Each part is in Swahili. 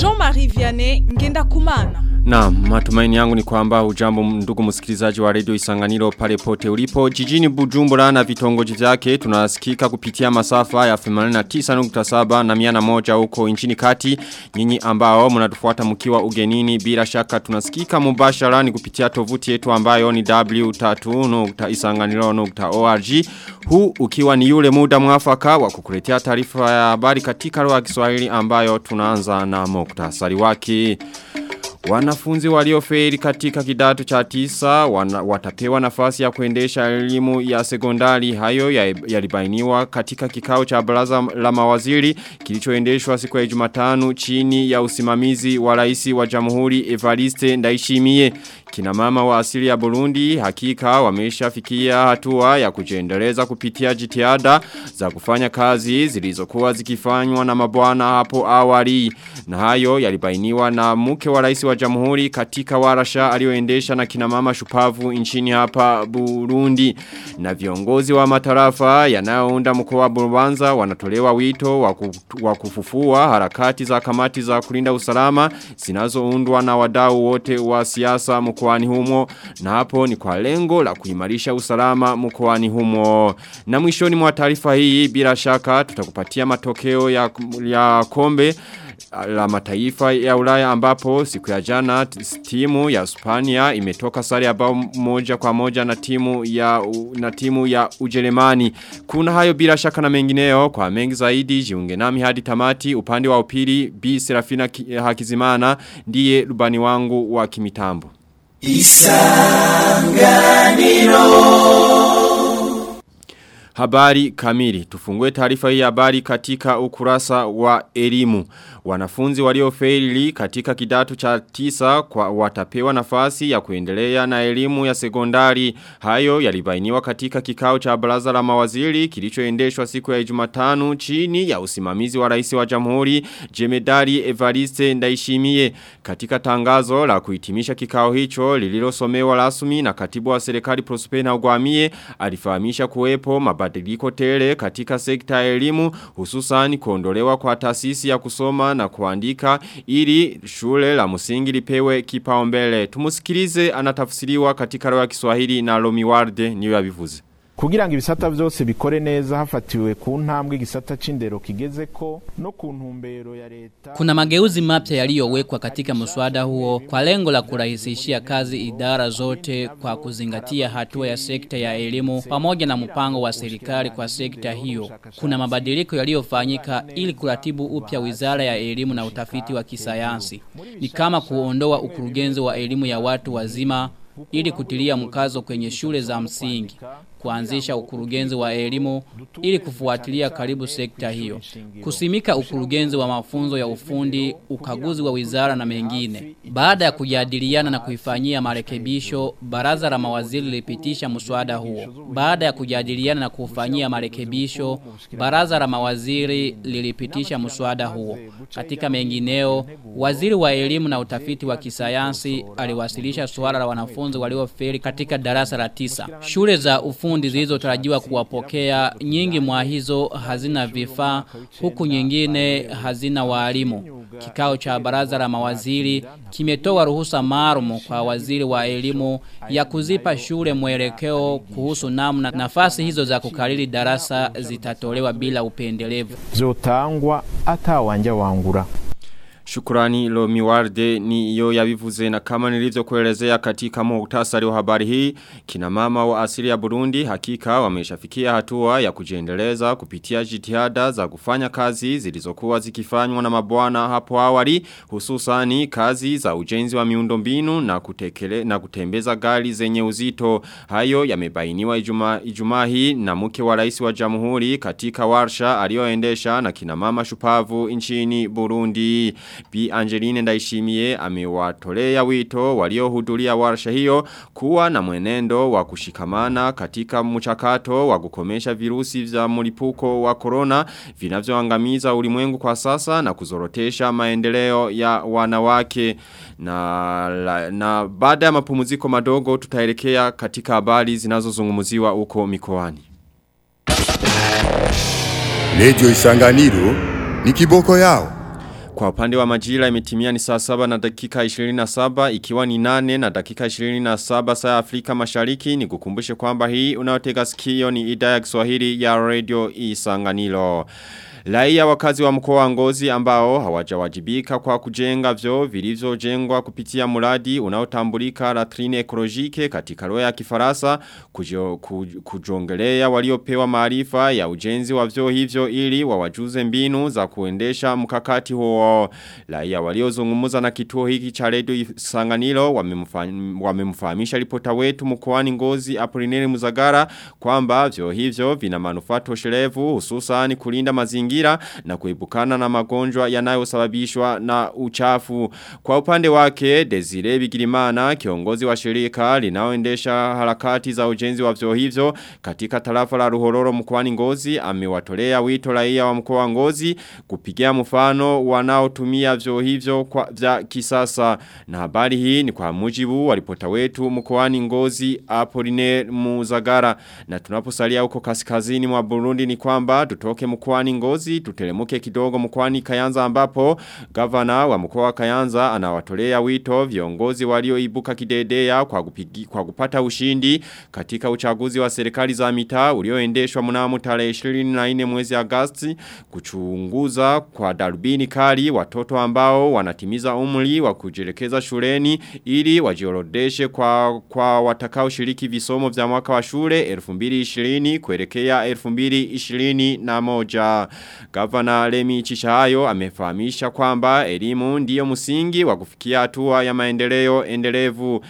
Jean-Marie Vianney Ngenda Kumana. Na matumaini yangu ni kwamba ujambo ndugu msikilizaji wa redio isanganiro pale pote ulipo. Jijini Bujumbura na vitongoji vyake tunasikika kupitia masafa ya 89.7 na 101 huko nchini kati. Nyinyi ambao mnatufuata mkiwa ugenini bila shaka tunasikika mubashara ni kupitia tovuti yetu ambayo ni w3.isanganiro.org. Huu ukiwa ni yule muda mwafaka wa kukuletea taarifa ya habari katika lugha ya Kiswahili ambayo tunaanza na muktasari wake. Wanafunzi waliofeli katika kidato cha tisa wana, watapewa nafasi ya kuendesha elimu ya sekondari hayo yalibainiwa ya katika kikao cha baraza la mawaziri kilichoendeshwa siku ya Jumatano chini ya usimamizi wa rais wa Jamhuri Evariste Ndayishimiye. Kina mama wa asili ya Burundi hakika wameshafikia hatua ya kujiendeleza kupitia jitihada za kufanya kazi zilizokuwa zikifanywa na mabwana hapo awali. Na hayo yalibainiwa na mke wa rais wa jamhuri katika warasha alioendesha na kinamama shupavu nchini hapa Burundi. Na viongozi wa matarafa yanayounda mkoa wa Burubanza wanatolewa wito wa kufufua harakati za kamati za kulinda usalama zinazoundwa na wadau wote wa siasa mkoani humo na hapo ni kwa lengo la kuimarisha usalama mkoani humo. Na mwishoni mwa taarifa hii bila shaka tutakupatia matokeo ya, ya kombe la mataifa ya ulaya ambapo siku ya jana timu ya Spania imetoka sare ya bao moja kwa moja na timu ya na timu ya Ujerumani. Kuna hayo bila shaka na mengineo kwa mengi zaidi jiunge nami hadi tamati upande wa upili B Serafina Hakizimana ndiye rubani wangu wa kimitambo. Isanganiro Habari kamili. Tufungue taarifa hii habari katika ukurasa wa elimu. Wanafunzi walio waliofeli katika kidato cha tisa kwa watapewa nafasi ya kuendelea na elimu ya sekondari. Hayo yalibainiwa katika kikao cha baraza la mawaziri kilichoendeshwa siku ya Jumatano chini ya usimamizi wa rais wa Jamhuri Jemedari Evariste Ndaishimie. Katika tangazo la kuhitimisha kikao hicho lililosomewa rasmi na katibu wa serikali Prospena Ugwamie alifahamisha kuwepo mabadiliko tele katika sekta ya elimu hususan kuondolewa kwa taasisi ya kusoma na kuandika ili shule la msingi lipewe kipaumbele. Tumusikilize anatafsiriwa katika lugha ya Kiswahili na Lomiwarde niyo yabivuze. Kugira ngo ibisata byose bikore neza hafatiwe ku ntambwe igisata c'indero kigeze ko no ku ntumbero ya leta Kuna mageuzi mapya yaliyowekwa katika mswada huo kwa lengo la kurahisishia kazi idara zote kwa kuzingatia hatua ya sekta ya elimu pamoja na mpango wa serikali kwa sekta hiyo. Kuna mabadiliko yaliyofanyika ili kuratibu upya Wizara ya Elimu na Utafiti wa Kisayansi. Ni kama kuondoa ukurugenzi wa elimu ya watu wazima ili kutilia mkazo kwenye shule za msingi kuanzisha ukurugenzi wa elimu ili kufuatilia karibu sekta hiyo. Kusimika ukurugenzi wa mafunzo ya ufundi, ukaguzi wa wizara na mengine. Baada ya kujadiliana na kuifanyia marekebisho, baraza la mawaziri lilipitisha mswada huo. Baada ya kujadiliana na kufanyia marekebisho, baraza la mawaziri lilipitisha mswada huo. Katika mengineo, waziri wa elimu na utafiti wa kisayansi aliwasilisha suala la wanafunzi waliofeli katika darasa la tisa. Shule za ufundi fundi zilizotarajiwa kuwapokea nyingi mwa hizo hazina vifaa huku nyingine hazina walimu. Kikao cha baraza la mawaziri kimetoa ruhusa maalum kwa waziri wa elimu ya kuzipa shule mwelekeo kuhusu namna nafasi hizo za kukariri darasa zitatolewa bila upendelevu. zotangwa atawanja wangura Shukurani lo miwarde ni yo yabivuze na kama nilivyo kuelezea katika muhtasari wa habari hii. Kina mama wa asili ya Burundi hakika wameshafikia hatua ya kujiendeleza kupitia jitihada za kufanya kazi zilizokuwa zikifanywa na mabwana hapo awali hususani kazi za ujenzi wa miundombinu na kutekele na kutembeza gari zenye uzito. Hayo yamebainiwa Ijumaa ijuma na muke wa raisi wa jamuhuri katika warsha aliyoendesha na kina mama shupavu nchini Burundi Bi Angeline Ndaishimie amewatolea wito waliohudhuria warsha hiyo kuwa na mwenendo wa kushikamana katika mchakato wa kukomesha virusi vya mlipuko wa corona vinavyoangamiza ulimwengu kwa sasa na kuzorotesha maendeleo ya wanawake na, la, na baada ya mapumziko madogo tutaelekea katika habari zinazozungumziwa huko mikoani. Radio Isanganiro ni kiboko yao. Kwa upande wa majira imetimia ni saa saba na dakika 27 ikiwa ni nane na dakika 27 saa Afrika mashariki ni kukumbushe kwamba hii unaotega sikio ni idhaa ya Kiswahili ya Radio Isanganiro. Raia wakazi wa mkoa wa Ngozi ambao hawajawajibika kwa kujenga vyo vilivyojengwa kupitia muradi unaotambulika latrine ekolojike katika roya ya Kifaransa kujo, kuj, kujongelea waliopewa maarifa ya ujenzi wa vyo hivyo ili wawajuze mbinu za kuendesha mkakati huo. Laia waliozungumza na kituo hiki cha redio sanganilo wamemfahamisha ripota wetu mkoani Ngozi Apolineri Muzagara kwamba vyo hivyo vina manufaa tosherevu hususan kulinda mazingira mazingira na kuibukana na magonjwa yanayosababishwa na uchafu. Kwa upande wake, Desire Bigirimana, kiongozi wa shirika linaoendesha harakati za ujenzi wa vyo hivyo katika tarafa la Ruhororo mkoani Ngozi, amewatolea wito raia wa mkoa wa Ngozi kupigia mfano wanaotumia vyo hivyo kwa vya kisasa. Na habari hii ni kwa mujibu wa ripota wetu mkoani Ngozi Apoline Muzagara. Na tunaposalia huko kaskazini mwa Burundi ni kwamba tutoke mkoani Ngozi viongozi tutelemuke kidogo mkwani Kayanza ambapo gavana wa mkoa wa Kayanza anawatolea wito viongozi walioibuka kidedea kwa kupigi, kwa kupata ushindi katika uchaguzi wa serikali za mitaa ulioendeshwa mnamo tarehe 24 mwezi Agosti kuchunguza kwa darubini kali watoto ambao wanatimiza umri wa kujielekeza shuleni ili wajiorodeshe kwa kwa watakao shiriki visomo vya mwaka wa shule 2020 kuelekea 2021 Gavana Lemi Chishayo amefahamisha kwamba elimu ndiyo msingi wa kufikia hatua ya maendeleo endelevu.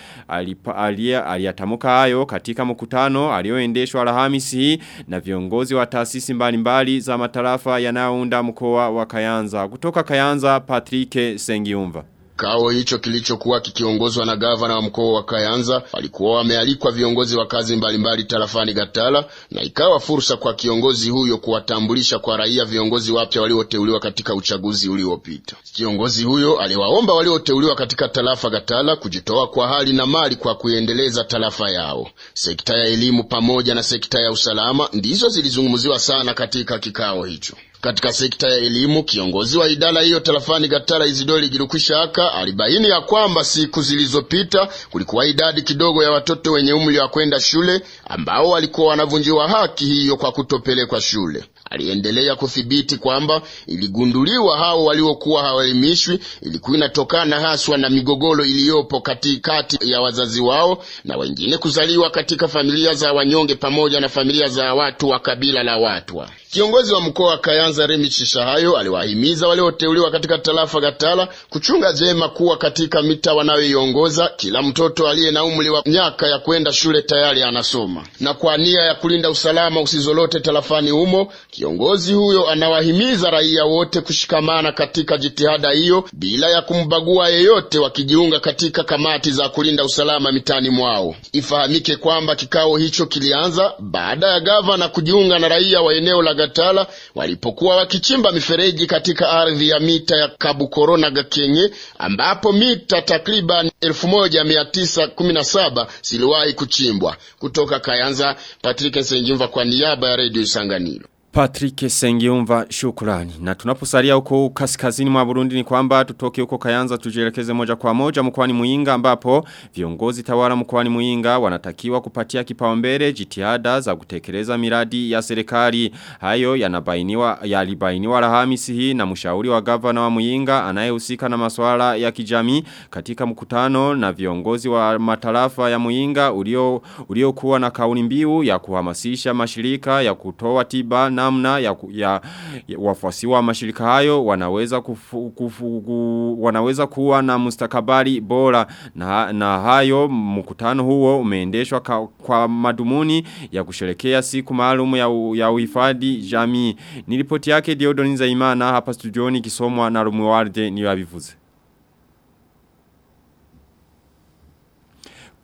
Aliyatamuka hayo katika mkutano alioendeshwa Alhamisi na viongozi wa taasisi mbalimbali za matarafa yanayounda mkoa wa Kayanza. Kutoka Kayanza Patrick Sengiumva. Kikao hicho kilichokuwa kikiongozwa na gavana wa mkoa wa Kayanza walikuwa wamealikwa viongozi wa kazi mbalimbali tarafani Gatala, na ikawa fursa kwa kiongozi huyo kuwatambulisha kwa raia viongozi wapya walioteuliwa katika uchaguzi uliopita. Kiongozi huyo aliwaomba walioteuliwa katika tarafa Gatala kujitoa kwa hali na mali kwa kuendeleza tarafa yao. Sekta ya elimu pamoja na sekta ya usalama ndizo zilizungumziwa sana katika kikao hicho. Katika sekta ya elimu, kiongozi wa idara hiyo tarafani Gatara Izidori Girukwishaka alibaini ya kwamba siku zilizopita kulikuwa idadi kidogo ya watoto wenye umri wa kwenda shule ambao walikuwa wanavunjiwa haki hiyo kwa kutopelekwa shule. Aliendelea kuthibiti kwamba iligunduliwa hao waliokuwa hawaelimishwi ilikuwa inatokana haswa na migogoro iliyopo katikati ya wazazi wao na wengine kuzaliwa katika familia za wanyonge pamoja na familia za watu wa kabila la Watwa. Kiongozi wa mkoa wa Kayanza Remi Chishahayo aliwahimiza walioteuliwa katika tarafa Gatala kuchunga jema kuwa katika mita wanayoiongoza kila mtoto aliye na umri wa miaka ya kwenda shule tayari anasoma, na kwa nia ya kulinda usalama usizolote tarafani humo, kiongozi huyo anawahimiza raia wote kushikamana katika jitihada hiyo bila ya kumbagua yeyote, wakijiunga katika kamati za kulinda usalama mitani mwao. Ifahamike kwamba kikao hicho kilianza baada ya gavana kujiunga na raia wa eneo la Gatala walipokuwa wakichimba mifereji katika ardhi ya mita ya Kabukoro na Gakenye ambapo mita takriban 1917 ziliwahi kuchimbwa. Kutoka Kayanza, Patrick Senjimva kwa niaba ya Radio Isanganiro. Patrick Sengiumva shukrani. Na tunaposalia huko kaskazini mwa Burundi ni kwamba tutoke huko Kayanza tujielekeze moja kwa moja mkoani Muinga ambapo viongozi tawala mkoani Muinga wanatakiwa kupatia kipaumbele jitihada za kutekeleza miradi ya serikali. Hayo yanabainiwa yalibainiwa Alhamisi hii na mshauri wa gavana wa muyinga anayehusika na masuala ya kijamii katika mkutano na viongozi wa matarafa ya Muinga ulio uliokuwa na kauli mbiu ya kuhamasisha mashirika ya kutoa tiba namna ya, ya, ya wafuasi wa mashirika hayo wanaweza kufu, kufu, ku, wanaweza kuwa na mustakabali bora na, na hayo mkutano huo umeendeshwa kwa, kwa madumuni ya kusherekea siku maalum ya, ya uhifadhi jamii ni ripoti yake Diodoniza Imana hapa studioni kisomwa na Rumuwarde niyo abivuze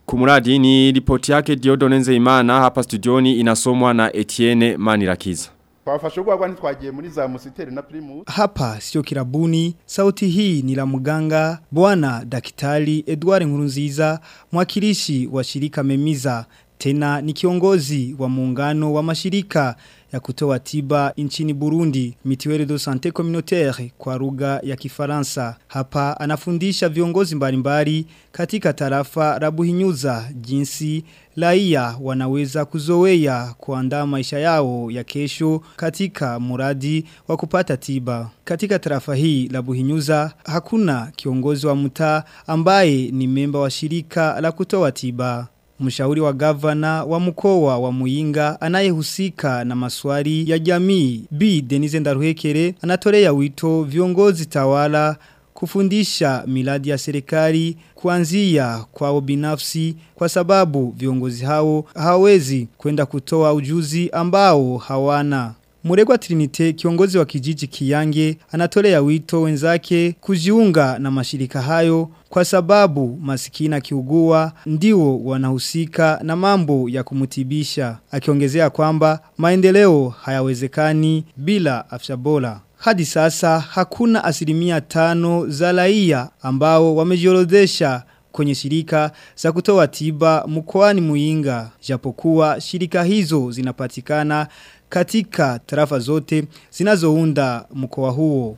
Kumuradi ni ripoti yake Diodonenze Imana hapa studioni inasomwa na Etienne Manirakiza. Hapa sio kirabuni, sauti hii ni la mganga Bwana Daktari Edward Nkurunziza, mwakilishi wa shirika Memiza. Tena ni kiongozi wa muungano wa mashirika ya kutoa tiba nchini Burundi Mitiwele de Santé Communautaire kwa lugha ya Kifaransa. Hapa anafundisha viongozi mbalimbali katika tarafa la Buhinyuza jinsi raia wanaweza kuzoea kuandaa maisha yao ya kesho katika muradi wa kupata tiba. Katika tarafa hii la Buhinyuza hakuna kiongozi wa mtaa ambaye ni memba wa shirika la kutoa tiba. Mshauri wa gavana wa mkoa wa Muinga anayehusika na maswali ya jamii B Denise Ndaruhekere anatolea wito viongozi tawala kufundisha miladi ya serikali kuanzia kwao binafsi kwa sababu viongozi hao hawezi kwenda kutoa ujuzi ambao hawana. Muregwa Trinite kiongozi wa kijiji Kiyange anatolea wito wenzake kujiunga na mashirika hayo kwa sababu masikina kiugua ndio wanahusika na mambo ya kumutibisha. Akiongezea kwamba maendeleo hayawezekani bila afya bora. Hadi sasa hakuna asilimia tano za raia ambao wamejiorodhesha kwenye shirika za kutoa tiba mkoani Muinga. Japokuwa shirika hizo zinapatikana katika tarafa zote zinazounda mkoa huo.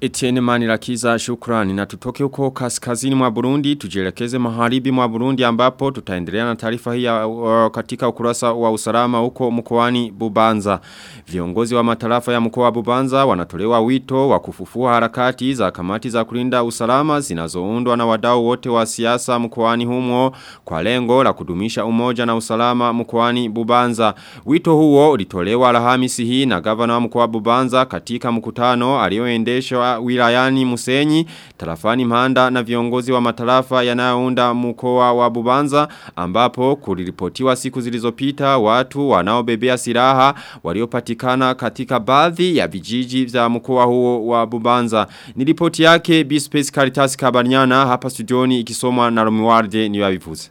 Etienne Manirakiza shukrani na tutoke huko kaskazini mwa Burundi tujielekeze maharibi mwa Burundi ambapo tutaendelea na taarifa hii uh, katika ukurasa wa usalama huko mkoani Bubanza. Viongozi wa matarafa ya mkoa wa Bubanza wanatolewa wito wa kufufua harakati za kamati za kulinda usalama zinazoundwa na wadau wote wa siasa mkoani humo kwa lengo la kudumisha umoja na usalama mkoani Bubanza. Wito huo ulitolewa Alhamisi hii na gavana wa mkoa wa Bubanza katika mkutano alioendeshwa wilayani Musenyi, tarafani Mpanda na viongozi wa matarafa yanayounda mkoa wa Bubanza ambapo kuliripotiwa siku zilizopita watu wanaobebea silaha waliopatikana katika baadhi ya vijiji vya mkoa huo wa Bubanza. Ni ripoti yake B-Space Caritas Kabanyana hapa studioni ikisomwa na Romualde ni wavivuze.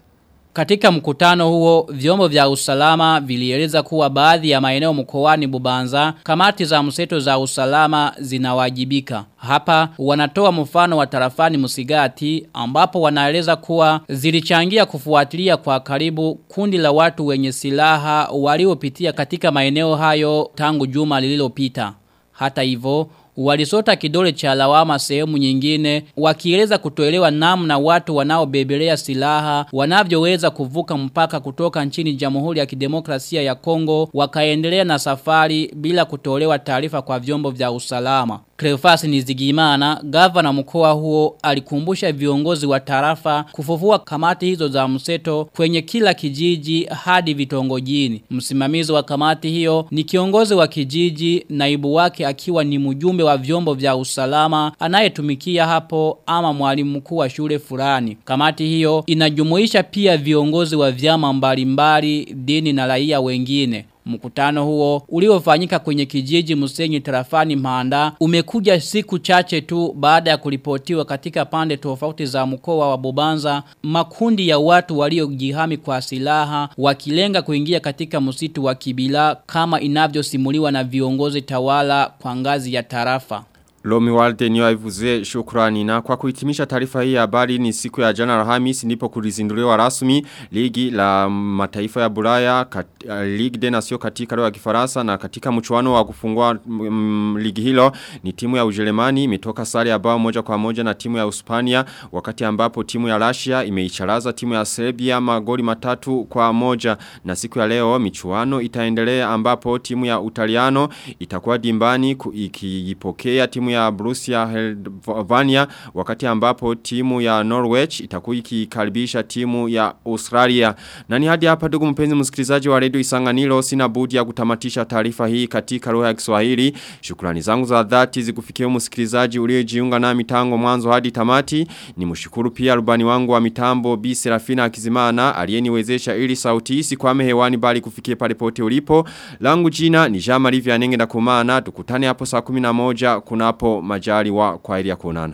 Katika mkutano huo, vyombo vya usalama vilieleza kuwa baadhi ya maeneo mkoani Bubanza, kamati za mseto za usalama zinawajibika. Hapa wanatoa mfano wa tarafani Musigati ambapo wanaeleza kuwa zilichangia kufuatilia kwa karibu kundi la watu wenye silaha waliopitia katika maeneo hayo tangu juma lililopita. Hata hivyo walisota kidole cha lawama sehemu nyingine wakieleza kutoelewa namna watu wanaobebelea silaha wanavyoweza kuvuka mpaka kutoka nchini Jamhuri ya Kidemokrasia ya Kongo wakaendelea na safari bila kutolewa taarifa kwa vyombo vya usalama. Cleophas Nizigimana, gavana mkoa huo alikumbusha viongozi wa tarafa kufufua kamati hizo za mseto kwenye kila kijiji hadi vitongojini. Msimamizi wa kamati hiyo ni kiongozi wa kijiji, naibu wake akiwa ni mjumbe wa vyombo vya usalama anayetumikia hapo ama mwalimu mkuu wa shule fulani. Kamati hiyo inajumuisha pia viongozi wa vyama mbalimbali, dini na raia wengine. Mkutano huo uliofanyika kwenye kijiji Musenyi tarafani Mhanda umekuja siku chache tu baada ya kulipotiwa katika pande tofauti za mkoa wa Bobanza makundi ya watu waliojihami kwa silaha wakilenga kuingia katika msitu wa Kibila kama inavyosimuliwa na viongozi tawala kwa ngazi ya tarafa. Lomi Walde niyo aivuze shukrani na kwa kuhitimisha taarifa hii habari ni siku ya jana Alhamisi ndipo kulizinduliwa rasmi ligi la mataifa ya Bulaya kat, uh, Ligue des Nations katika lewa ya Kifaransa na katika mchuano wa kufungua mm, ligi hilo ni timu ya Ujerumani imetoka sare ya bao moja kwa moja na timu ya Uspania wakati ambapo timu ya Russia imeicharaza timu ya Serbia magoli matatu kwa moja. Na siku ya leo michuano itaendelea ambapo timu ya Utaliano itakuwa dimbani ikipokea timu ya Borussia Helvania wakati ambapo timu ya Norwich itakuwa ikikaribisha timu ya Australia. Na ni hadi hapa ndugu mpenzi msikilizaji wa Radio Isanganiro sina budi ya kutamatisha taarifa hii katika lugha ya Kiswahili. Shukrani zangu za dhati zikufikie msikilizaji uliyejiunga nami tangu mwanzo hadi tamati. Nimshukuru pia rubani wangu wa mitambo Bi Serafina Akizimana aliyeniwezesha ili sauti hii sikwame hewani bali kufikie pale pote ulipo. Langu jina ni Jean Marie Vianenge na kumana tukutane hapo saa 11 kunapo majali wa kwa ili ya kuonana.